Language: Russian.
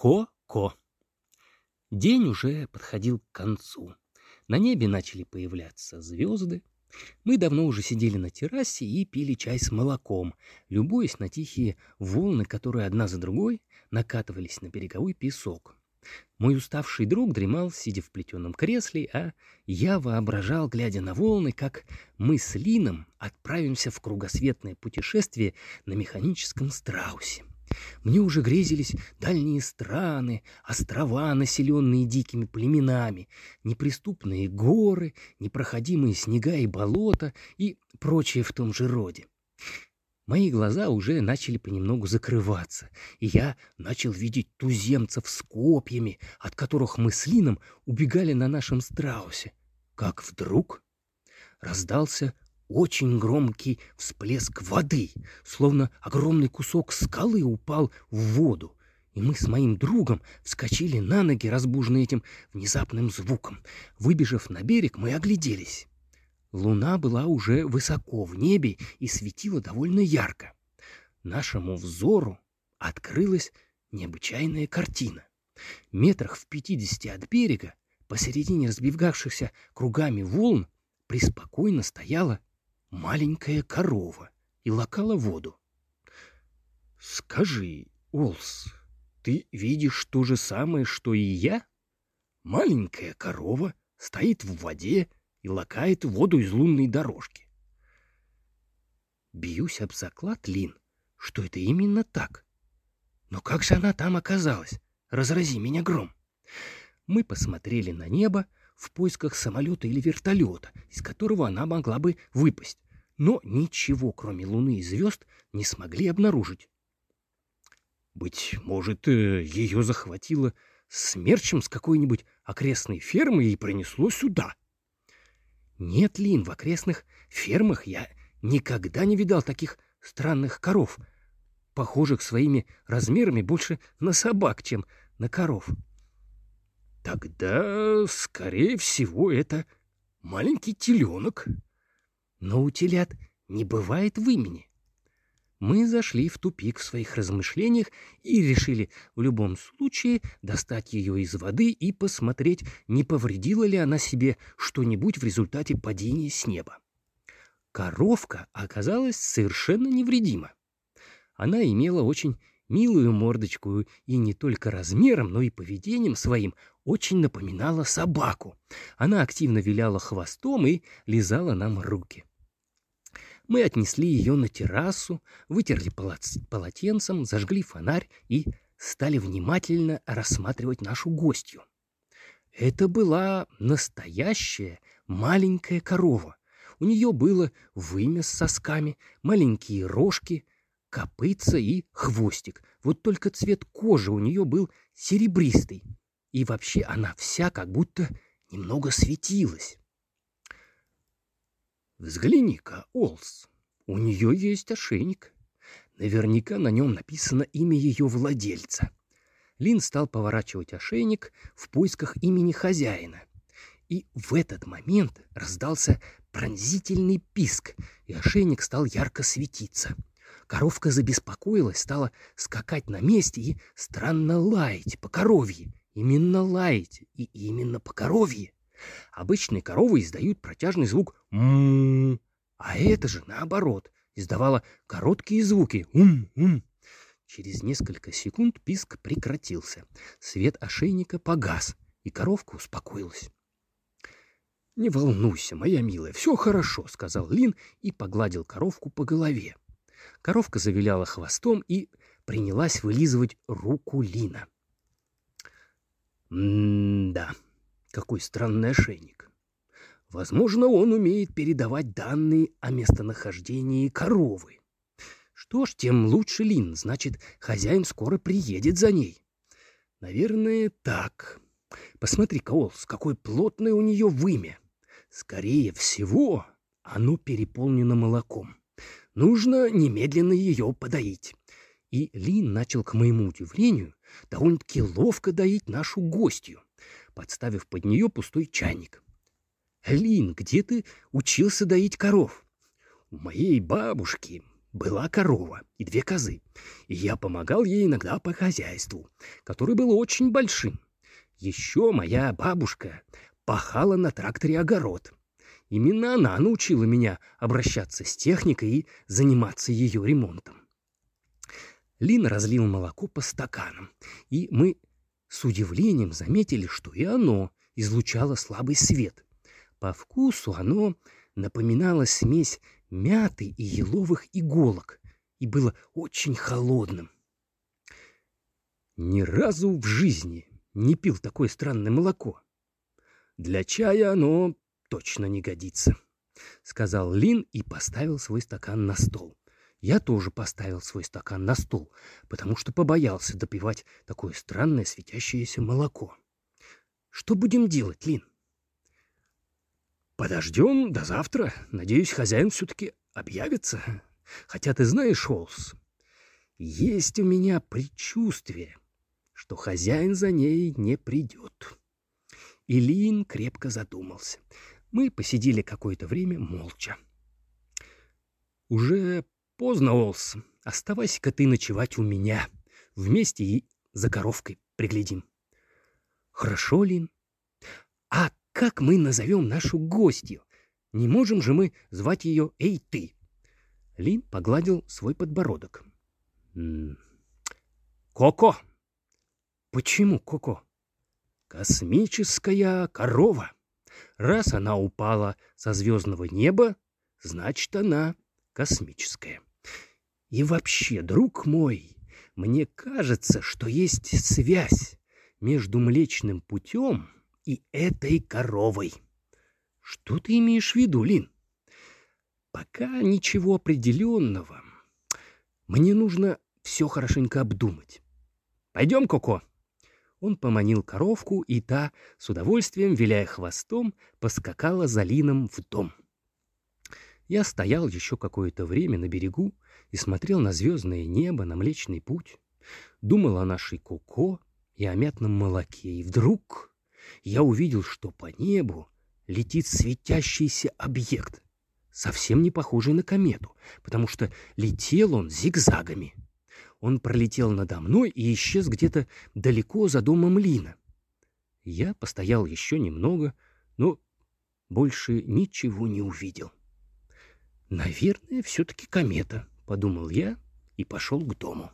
Ко-ко. День уже подходил к концу. На небе начали появляться звезды. Мы давно уже сидели на террасе и пили чай с молоком, любуясь на тихие волны, которые одна за другой накатывались на береговой песок. Мой уставший друг дремал, сидя в плетеном кресле, а я воображал, глядя на волны, как мы с Лином отправимся в кругосветное путешествие на механическом страусе. Мне уже грезились дальние страны, острова, населенные дикими племенами, неприступные горы, непроходимые снега и болота и прочее в том же роде. Мои глаза уже начали понемногу закрываться, и я начал видеть туземцев с копьями, от которых мы с Лином убегали на нашем страусе. Как вдруг раздался очень громкий всплеск воды, словно огромный кусок скалы упал в воду. И мы с моим другом вскочили на ноги, разбуженные этим внезапным звуком. Выбежав на берег, мы огляделись. Луна была уже высоко в небе и светила довольно ярко. Нашему взору открылась необычайная картина. Метрах в пятидесяти от берега, посередине разбегавшихся кругами волн, преспокойно стояла маленькая корова и лакала воду. «Скажи, Олс, ты видишь то же самое, что и я? Маленькая корова стоит в воде и лакает воду из лунной дорожки. Бьюсь об заклад, Лин, что это именно так. Но как же она там оказалась? Разрази меня гром. Мы посмотрели на небо, в поисках самолета или вертолета, из которого она могла бы выпасть, но ничего, кроме Луны и звезд, не смогли обнаружить. Быть может, э, ее захватило смерчем с какой-нибудь окрестной фермы и принесло сюда. Нет, Лин, в окрестных фермах я никогда не видал таких странных коров, похожих своими размерами больше на собак, чем на коров. Тогда, скорее всего, это маленький теленок. Но у телят не бывает в имени. Мы зашли в тупик в своих размышлениях и решили в любом случае достать ее из воды и посмотреть, не повредила ли она себе что-нибудь в результате падения с неба. Коровка оказалась совершенно невредима. Она имела очень милую мордочку и не только размером, но и поведением своим очень напоминала собаку. Она активно виляла хвостом и лизала нам руки. Мы отнесли ее на террасу, вытерли полотенцем, зажгли фонарь и стали внимательно рассматривать нашу гостью. Это была настоящая маленькая корова. У нее было вымя с сосками, маленькие рожки, копытца и хвостик. Вот только цвет кожи у нее был серебристый. И вообще она вся как будто немного светилась. Взгляни-ка, Олс, у нее есть ошейник. Наверняка на нем написано имя ее владельца. Лин стал поворачивать ошейник в поисках имени хозяина. И в этот момент раздался пронзительный писк, и ошейник стал ярко светиться. Коровка забеспокоилась, стала скакать на месте и странно лаять по коровье. Именно лаять и именно по коровье. Обычные коровы издают протяжный звук «м», а это же, наоборот, издавало короткие звуки «ум-ум». Через несколько секунд писк прекратился. Свет ошейника погас, и коровка успокоилась. «Не волнуйся, моя милая, все хорошо», — сказал Лин и погладил коровку по голове. Коровка завиляла хвостом и принялась вылизывать руку Лина. «М-да», какой странный ошейник. Возможно, он умеет передавать данные о местонахождении коровы. Что ж, тем лучше Лин, значит, хозяин скоро приедет за ней. Наверное, так. Посмотри-ка, Олс, какое плотное у нее вымя. Скорее всего, оно переполнено молоком. Нужно немедленно ее подоить. И Лин начал, к моему удивлению, довольно-таки ловко доить нашу гостью подставив под нее пустой чайник. «Лин, где ты учился доить коров?» «У моей бабушки была корова и две козы, и я помогал ей иногда по хозяйству, которое было очень большим. Еще моя бабушка пахала на тракторе огород. Именно она научила меня обращаться с техникой и заниматься ее ремонтом. Лин разлил молоко по стаканам, и мы с удивлением заметили, что и оно излучало слабый свет. По вкусу оно напоминало смесь мяты и еловых иголок и было очень холодным. Ни разу в жизни не пил такое странное молоко. Для чая оно точно не годится, — сказал Лин и поставил свой стакан на стол. Я тоже поставил свой стакан на стол, потому что побоялся допивать такое странное светящееся молоко. Что будем делать, Лин? Подождем до завтра. Надеюсь, хозяин все-таки объявится. Хотя ты знаешь, Холс, есть у меня предчувствие, что хозяин за ней не придет. Илин крепко задумался. Мы посидели какое-то время молча. Уже поздно, Олс. Оставайся-ка ты ночевать у меня. Вместе и за коровкой приглядим. Хорошо, Лин. А как мы назовем нашу гостью? Не можем же мы звать ее «Эй, ты»?» Лин погладил свой подбородок. «Коко!» «Почему Коко?» «Космическая корова. Раз она упала со звездного неба, значит, она космическая. И вообще, друг мой, мне кажется, что есть связь между Млечным путем и этой коровой. Что ты имеешь в виду, Лин? Пока ничего определенного. Мне нужно все хорошенько обдумать. Пойдем, Коко. Он поманил коровку, и та, с удовольствием, виляя хвостом, поскакала за Лином в дом. Я стоял еще какое-то время на берегу и смотрел на звездное небо, на Млечный Путь, думал о нашей Коко и о мятном молоке, и вдруг я увидел, что по небу летит светящийся объект, совсем не похожий на комету, потому что летел он зигзагами. Он пролетел надо мной и исчез где-то далеко за домом Лина. Я постоял еще немного, но больше ничего не увидел. «Наверное, все-таки комета», — подумал я и пошел к дому.